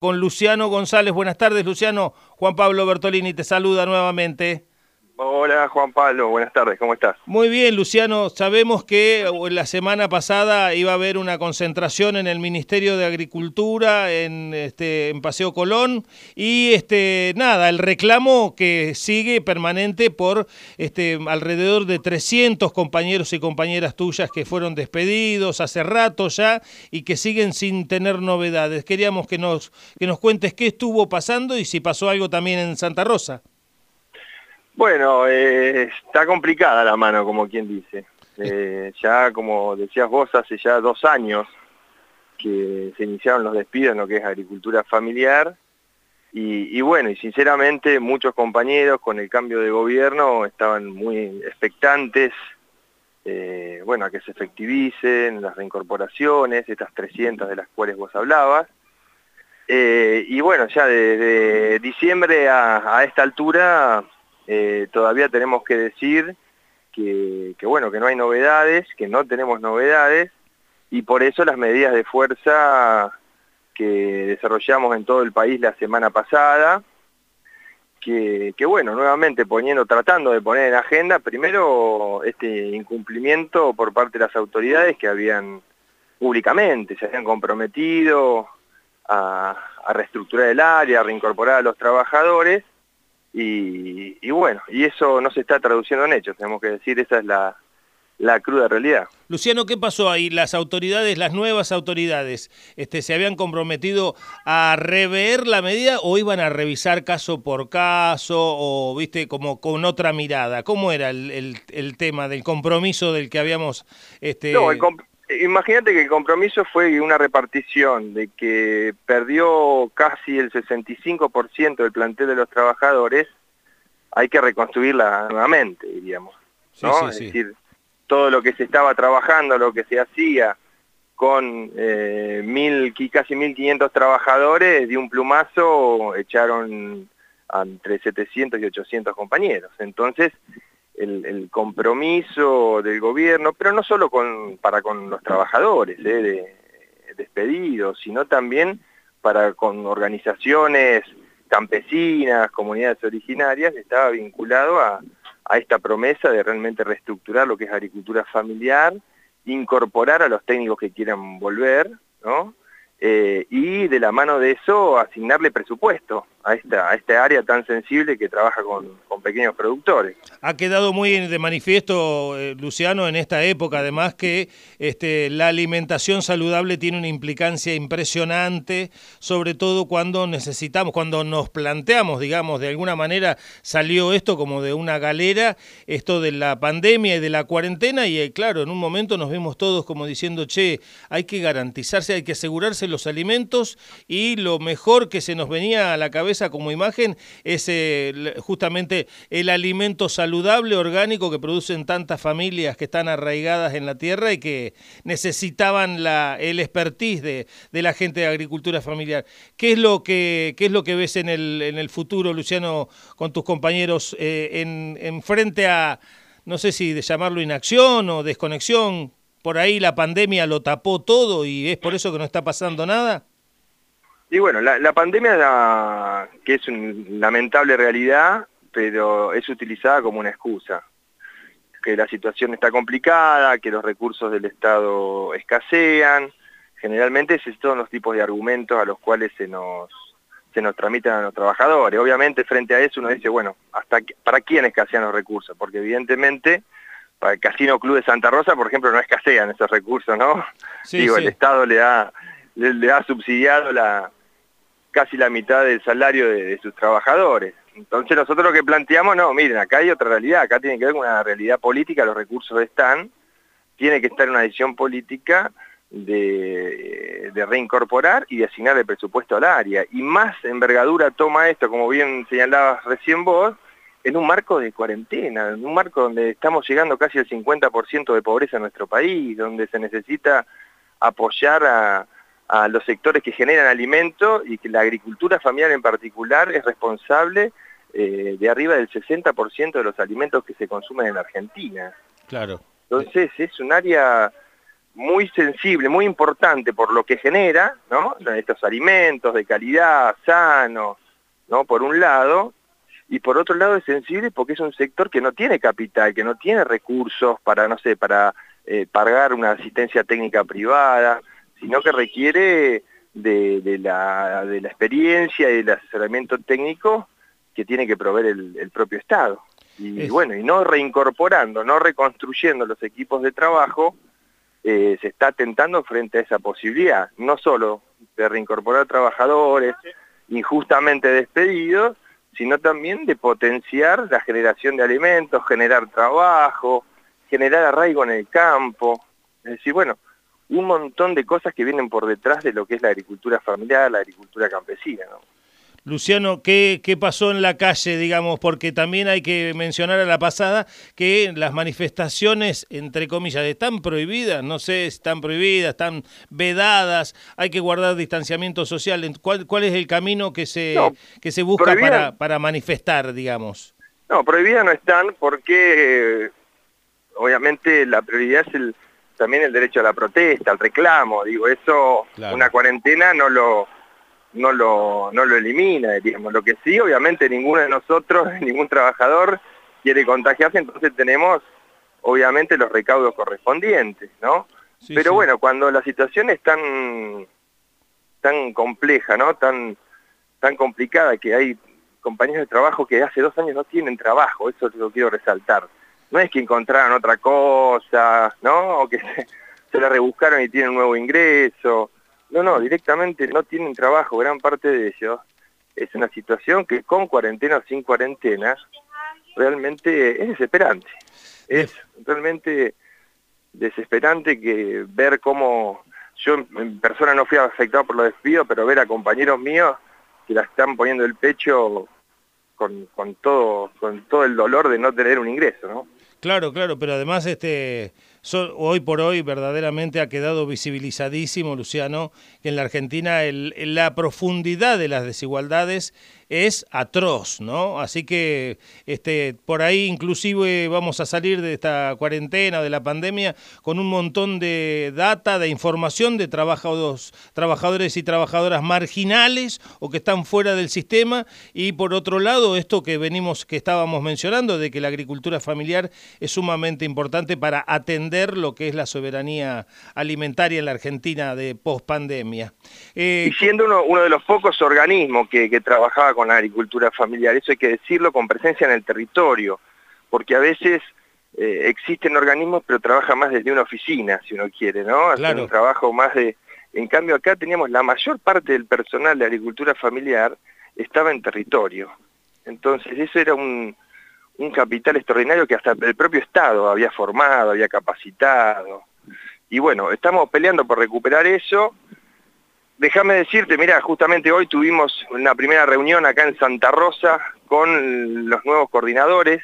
con Luciano González. Buenas tardes, Luciano. Juan Pablo Bertolini te saluda nuevamente. Hola Juan Pablo, buenas tardes, ¿cómo estás? Muy bien, Luciano. Sabemos que la semana pasada iba a haber una concentración en el Ministerio de Agricultura en, este, en Paseo Colón y este, nada, el reclamo que sigue permanente por este, alrededor de 300 compañeros y compañeras tuyas que fueron despedidos hace rato ya y que siguen sin tener novedades. Queríamos que nos, que nos cuentes qué estuvo pasando y si pasó algo también en Santa Rosa. Bueno, eh, está complicada la mano, como quien dice. Eh, ya, como decías vos, hace ya dos años que se iniciaron los despidos en lo que es agricultura familiar. Y, bueno, y sinceramente muchos compañeros con el cambio de gobierno estaban muy expectantes, eh, bueno, a que se efectivicen las reincorporaciones, estas 300 de las cuales vos hablabas. y bueno, ya de, diciembre a esta altura eh, todavía tenemos que decir que, bueno, que no hay novedades, que no tenemos novedades, y por eso las medidas de fuerza que desarrollamos en todo el país la semana pasada, que, bueno, nuevamente poniendo, tratando de poner en agenda primero este incumplimiento por parte de las autoridades que habían públicamente, se habían comprometido a, a reestructurar el área, a reincorporar a los trabajadores, y, bueno, y eso no se está traduciendo en hechos, tenemos que decir, esa es la, la cruda realidad. Luciano, ¿qué pasó ahí? Las autoridades, las nuevas autoridades, este, ¿se habían comprometido a rever la medida o iban a revisar caso por caso o, viste, como con otra mirada? ¿Cómo era el, el, tema del compromiso del que habíamos... Este... No, Imagínate que el compromiso fue una repartición de que perdió casi el 65% del plantel de los trabajadores, hay que reconstruirla nuevamente, diríamos. ¿no? es decir, todo lo que se estaba trabajando, lo que se hacía con eh, mil, casi 1.500 trabajadores, de un plumazo echaron entre 700 y 800 compañeros. Entonces, el, compromiso del gobierno, pero no solo para con los trabajadores ¿eh? de, despedidos, sino también para con organizaciones campesinas, comunidades originarias, estaba vinculado a, esta promesa de realmente reestructurar lo que es agricultura familiar, incorporar a los técnicos que quieran volver. Eh, y de la mano de eso asignarle presupuesto a esta, área tan sensible que trabaja con, pequeños productores. Ha quedado muy de manifiesto, eh, Luciano, en esta época, además que este, la alimentación saludable tiene una implicancia impresionante, sobre todo cuando necesitamos, cuando nos planteamos, digamos, de alguna manera salió esto como de una galera, esto de la pandemia y de la cuarentena, y eh, claro, en un momento nos vemos todos como diciendo, che, hay que garantizarse, hay que asegurarse los alimentos y lo mejor que se nos venía a la cabeza como imagen es eh, justamente el alimento saludable, orgánico que producen tantas familias que están arraigadas en la tierra y que necesitaban la, el expertise de, de la gente de agricultura familiar. ¿Qué es lo que, qué es lo que ves en el, en el futuro, Luciano, con tus compañeros eh, en, en frente a, no sé si de llamarlo inacción o desconexión? por ahí la pandemia lo tapó todo y es por eso que no está pasando nada? Y bueno, la, pandemia, que es una lamentable realidad, pero es utilizada como una excusa. Que la situación está complicada, que los recursos del Estado escasean. Generalmente esos son los tipos de argumentos a los cuales se nos, se nos tramitan a los trabajadores. Obviamente frente a eso uno dice, bueno, hasta ¿para quién escasean los recursos? Porque evidentemente para el Casino Club de Santa Rosa, por ejemplo, no escasean esos recursos, ¿no? Digo, el Estado le ha, le, ha subsidiado la, casi la mitad del salario de, sus trabajadores. Entonces nosotros lo que planteamos, no, miren, acá hay otra realidad, acá tiene que ver con una realidad política, los recursos están, tiene que estar una decisión política de, de reincorporar y de asignar el presupuesto al área. Y más envergadura toma esto, como bien señalabas recién vos, en un marco de cuarentena, en un marco donde estamos llegando casi al 50% de pobreza en nuestro país, donde se necesita apoyar a, los sectores que generan alimento y que la agricultura familiar en particular es responsable eh, de arriba del 60% de los alimentos que se consumen en Argentina. Claro. Entonces es un área muy sensible, muy importante por lo que genera, ¿no? Estos alimentos de calidad, sanos, ¿no? Por un lado, y por otro lado es sensible porque es un sector que no tiene capital, que no tiene recursos para, no sé, para eh, pagar una asistencia técnica privada, sino que requiere de, la, experiencia y del asesoramiento técnico que tiene que proveer el, propio Estado. Y bueno, y no reincorporando, no reconstruyendo los equipos de trabajo, eh, se está atentando frente a esa posibilidad, no solo de reincorporar trabajadores injustamente despedidos, sino también de potenciar la generación de alimentos, generar trabajo, generar arraigo en el campo. Es decir, bueno, un montón de cosas que vienen por detrás de lo que es la agricultura familiar, la agricultura campesina. ¿no? Luciano, ¿qué, ¿qué, pasó en la calle, digamos? Porque también hay que mencionar a la pasada que las manifestaciones, entre comillas, están prohibidas, no sé, están prohibidas, están vedadas, hay que guardar distanciamiento social. ¿Cuál, cuál es el camino que se, que se busca para, para manifestar, digamos? No, prohibidas no están porque obviamente la prioridad es el, también el derecho a la protesta, al reclamo, digo, eso una cuarentena no lo no lo, no lo elimina, digamos. Lo que sí, obviamente, ninguno de nosotros, ningún trabajador quiere contagiarse, entonces tenemos, obviamente, los recaudos correspondientes, ¿no? Pero bueno, cuando la situación es tan, tan compleja, ¿no? Tan, tan complicada que hay compañeros de trabajo que hace dos años no tienen trabajo, eso lo quiero resaltar. No es que encontraran otra cosa, ¿no? O que se, se la rebuscaron y tienen un nuevo ingreso, no, no, directamente no tienen trabajo, gran parte de ellos. Es una situación que con cuarentena o sin cuarentena realmente es desesperante. Es realmente desesperante que ver cómo yo en persona no fui afectado por los despidos, pero ver a compañeros míos que la están poniendo el pecho con, con, todo, con todo el dolor de no tener un ingreso, ¿no? Claro, claro, pero además este hoy por hoy verdaderamente ha quedado visibilizadísimo, Luciano, que en la Argentina la profundidad de las desigualdades es atroz, ¿no? Así que este, por ahí inclusive vamos a salir de esta cuarentena, de la pandemia, con un montón de data, de información de trabajadores, trabajadores y trabajadoras marginales o que están fuera del sistema y por otro lado esto que venimos, que estábamos mencionando, de que la agricultura familiar es sumamente importante para atender lo que es la soberanía alimentaria en la Argentina de pospandemia. Eh, y siendo uno, uno, de los pocos organismos que, que trabajaba con la agricultura familiar, eso hay que decirlo con presencia en el territorio, porque a veces eh, existen organismos pero trabajan más desde una oficina, si uno quiere, ¿no? Hacen un trabajo más de... En cambio acá teníamos la mayor parte del personal de agricultura familiar estaba en territorio. Entonces eso era un, un capital extraordinario que hasta el propio Estado había formado, había capacitado. Y bueno, estamos peleando por recuperar eso, Déjame decirte, mira, justamente hoy tuvimos una primera reunión acá en Santa Rosa con los nuevos coordinadores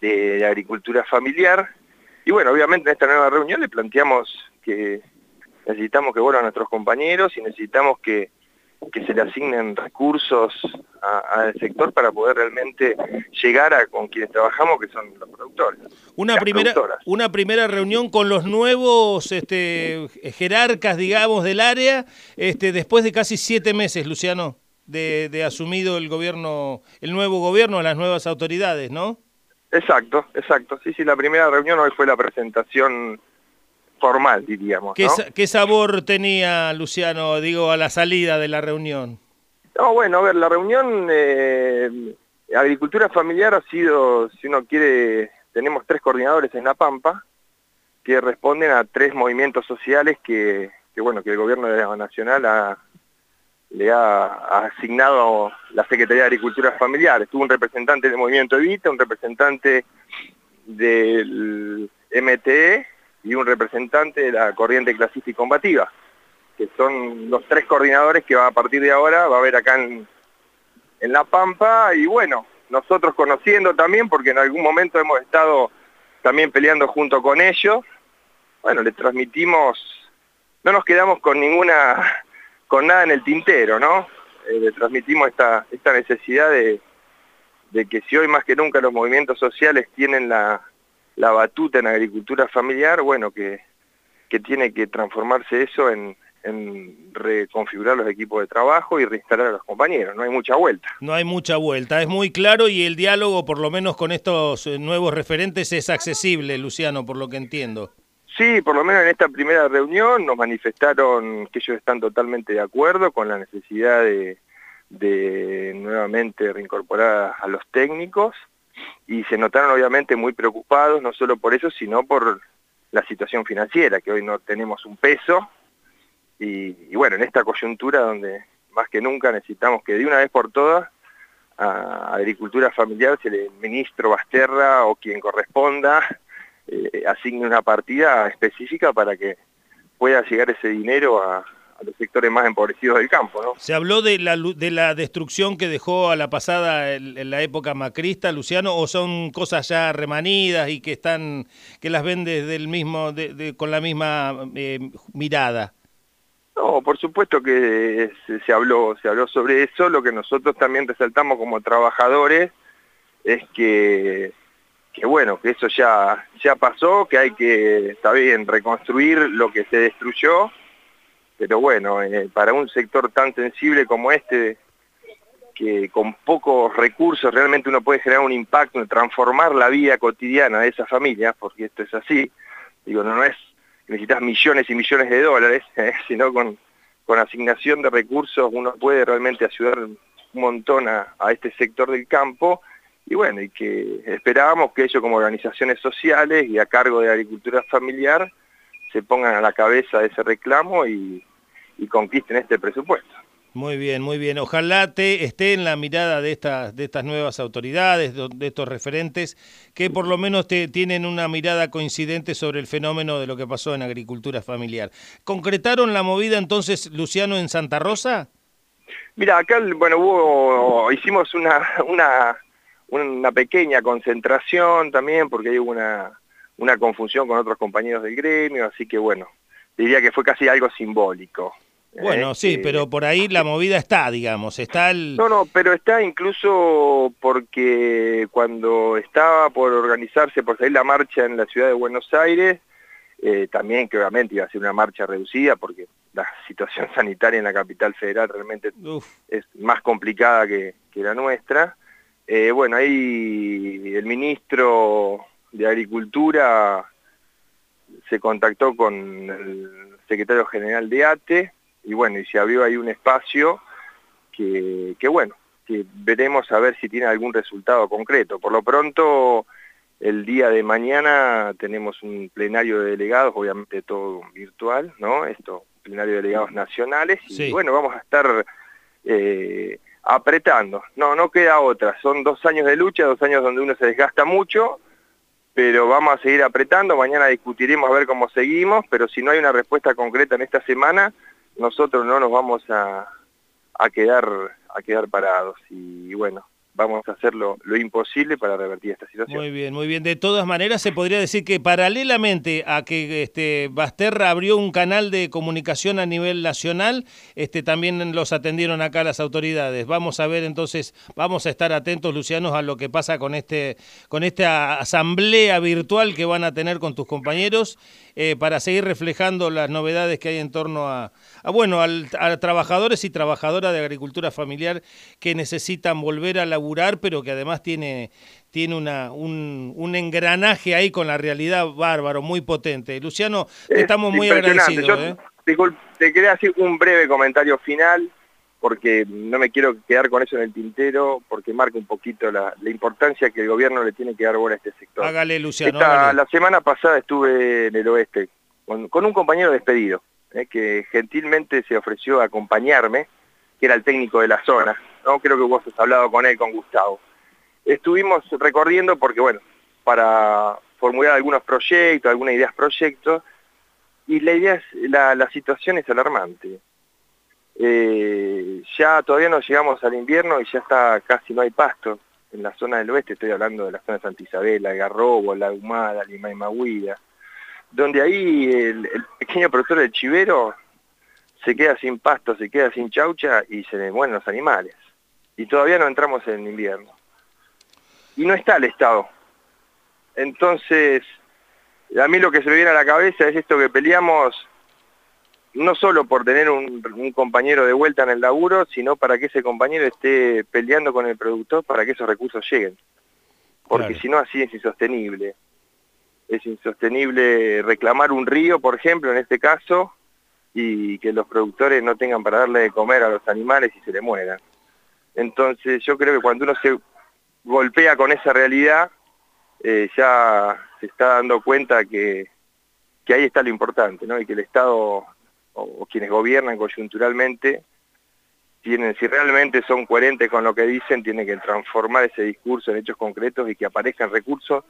de, agricultura familiar. Y bueno, obviamente en esta nueva reunión le planteamos que necesitamos que vuelvan nuestros compañeros y necesitamos que que se le asignen recursos al sector para poder realmente llegar a con quienes trabajamos, que son los productores. Una primera, una primera reunión con los nuevos este, jerarcas, digamos, del área, este, después de casi siete meses, Luciano, de, de asumido el gobierno, el nuevo gobierno, las nuevas autoridades, ¿no? Exacto, exacto. Sí, sí, la primera reunión hoy fue la presentación formal, diríamos. ¿Qué, sabor tenía, Luciano, digo, a la salida de la reunión? No, bueno, a ver, la reunión, eh, agricultura familiar ha sido, si uno quiere, tenemos tres coordinadores en La Pampa, que responden a tres movimientos sociales que, bueno, que el gobierno de la nacional le ha, asignado la Secretaría de Agricultura Familiar. Estuvo un representante del movimiento Evita, un representante del MTE y un representante de la corriente clasista y combativa, que son los tres coordinadores que a partir de ahora va a haber acá en, en La Pampa, y bueno, nosotros conociendo también, porque en algún momento hemos estado también peleando junto con ellos, bueno, les transmitimos, no nos quedamos con ninguna, con nada en el tintero, ¿no? Eh, le transmitimos esta, esta necesidad de, de que si hoy más que nunca los movimientos sociales tienen la, la batuta en agricultura familiar, bueno, que, que tiene que transformarse eso en, en reconfigurar los equipos de trabajo y reinstalar a los compañeros. No hay mucha vuelta. No hay mucha vuelta, es muy claro y el diálogo, por lo menos con estos eh, nuevos referentes, es accesible, Luciano, por lo que entiendo. Sí, por lo menos en esta primera reunión nos manifestaron que ellos están totalmente de acuerdo con la necesidad de, de nuevamente reincorporar a los técnicos y se notaron obviamente muy preocupados, no solo por eso, sino por la situación financiera, que hoy no tenemos un peso. Y, bueno, en esta coyuntura donde más que nunca necesitamos que de una vez por todas a Agricultura Familiar se le ministro Basterra o quien corresponda eh, asigne una partida específica para que pueda llegar ese dinero a, los sectores más empobrecidos del campo. ¿no? ¿Se habló de la, de la destrucción que dejó a la pasada en, la época macrista, Luciano, o son cosas ya remanidas y que están que las ven desde el mismo, de, con la misma eh, mirada? No, por supuesto que se, habló, se habló sobre eso. Lo que nosotros también resaltamos como trabajadores es que, que bueno, que eso ya, ya pasó, que hay que, está bien, reconstruir lo que se destruyó, pero bueno, eh, para un sector tan sensible como este, que con pocos recursos realmente uno puede generar un impacto, transformar la vida cotidiana de esa familia, porque esto es así, digo, no, no es necesitas millones y millones de dólares, eh, sino con, con asignación de recursos uno puede realmente ayudar un montón a, este sector del campo. Y bueno, y que esperábamos que ellos como organizaciones sociales y a cargo de agricultura familiar se pongan a la cabeza de ese reclamo y conquisten este presupuesto. Muy bien, muy bien. Ojalá te esté en la mirada de estas, de estas nuevas autoridades, de, estos referentes, que por lo menos te, tienen una mirada coincidente sobre el fenómeno de lo que pasó en agricultura familiar. ¿Concretaron la movida entonces, Luciano, en Santa Rosa? Mira, acá, bueno, hubo, hicimos una, una, una pequeña concentración también, porque hay una, una confusión con otros compañeros del gremio, así que bueno, diría que fue casi algo simbólico. Bueno, sí, este, pero por ahí la movida está, digamos, está el... No, no, pero está incluso porque cuando estaba por organizarse, por salir la marcha en la ciudad de Buenos Aires, eh, también que obviamente iba a ser una marcha reducida porque la situación sanitaria en la capital federal realmente es más complicada que, la nuestra. Eh, bueno, ahí el ministro de Agricultura se contactó con el secretario general de ATE, y bueno, y se abrió ahí un espacio que, bueno, que veremos a ver si tiene algún resultado concreto. Por lo pronto, el día de mañana tenemos un plenario de delegados, obviamente todo virtual, ¿no? Esto, plenario de delegados nacionales, y bueno, vamos a estar eh, apretando. No, no queda otra, son dos años de lucha, dos años donde uno se desgasta mucho, pero vamos a seguir apretando, mañana discutiremos a ver cómo seguimos, pero si no hay una respuesta concreta en esta semana, nosotros no nos vamos a, a, quedar, a quedar parados. Y bueno, vamos a hacer lo, imposible para revertir esta situación. Muy bien, muy bien. De todas maneras, se podría decir que paralelamente a que este, Basterra abrió un canal de comunicación a nivel nacional, este, también los atendieron acá las autoridades. Vamos a ver entonces, vamos a estar atentos, Lucianos, a lo que pasa con, este, con esta asamblea virtual que van a tener con tus compañeros eh, para seguir reflejando las novedades que hay en torno a, bueno, a trabajadores y trabajadoras de agricultura familiar que necesitan volver a la pero que además tiene, tiene una, un, un, engranaje ahí con la realidad bárbaro, muy potente. Luciano, estamos muy agradecidos. ¿eh? te quería hacer un breve comentario final, porque no me quiero quedar con eso en el tintero, porque marca un poquito la, importancia que el gobierno le tiene que dar ahora a este sector. Hágale, Luciano. La semana pasada estuve en el oeste con, un compañero despedido, ¿eh? que gentilmente se ofreció a acompañarme, que era el técnico de la zona ¿no? Creo que vos has hablado con él, con Gustavo. Estuvimos recorriendo porque, bueno, para formular algunos proyectos, algunas ideas proyectos, y la idea es, la, situación es alarmante. Eh, ya todavía no llegamos al invierno y ya está casi no hay pasto en la zona del oeste, estoy hablando de la zona de Santa Isabel, la Garrobo, la Humada, Lima y Maguida, donde ahí el, el pequeño productor del chivero se queda sin pasto, se queda sin chaucha y se le mueren los animales y todavía no entramos en invierno. Y no está el Estado. Entonces, a mí lo que se me viene a la cabeza es esto que peleamos no solo por tener un, compañero de vuelta en el laburo, sino para que ese compañero esté peleando con el productor para que esos recursos lleguen. Porque si no, así es insostenible. Es insostenible reclamar un río, por ejemplo, en este caso, y que los productores no tengan para darle de comer a los animales y se le mueran. Entonces yo creo que cuando uno se golpea con esa realidad, eh, ya se está dando cuenta que, que ahí está lo importante, ¿no? y que el Estado o, quienes gobiernan coyunturalmente tienen, si realmente son coherentes con lo que dicen, tienen que transformar ese discurso en hechos concretos y que aparezcan recursos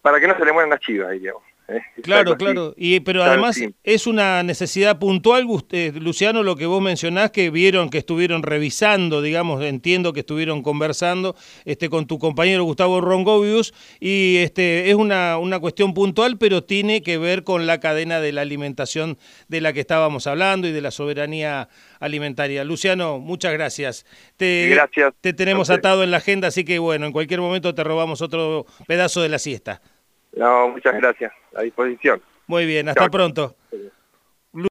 para que no se le mueran las chivas, digamos. Claro, claro. Y, pero además es una necesidad puntual, eh, Luciano, lo que vos mencionás, que vieron que estuvieron revisando, digamos, entiendo que estuvieron conversando este, con tu compañero Gustavo Rongovius, y este, es una, una cuestión puntual, pero tiene que ver con la cadena de la alimentación de la que estábamos hablando y de la soberanía alimentaria. Luciano, muchas gracias. Te, gracias. Te tenemos atado en la agenda, así que bueno, en cualquier momento te robamos otro pedazo de la siesta. No, muchas gracias. A disposición. Muy bien, hasta pronto.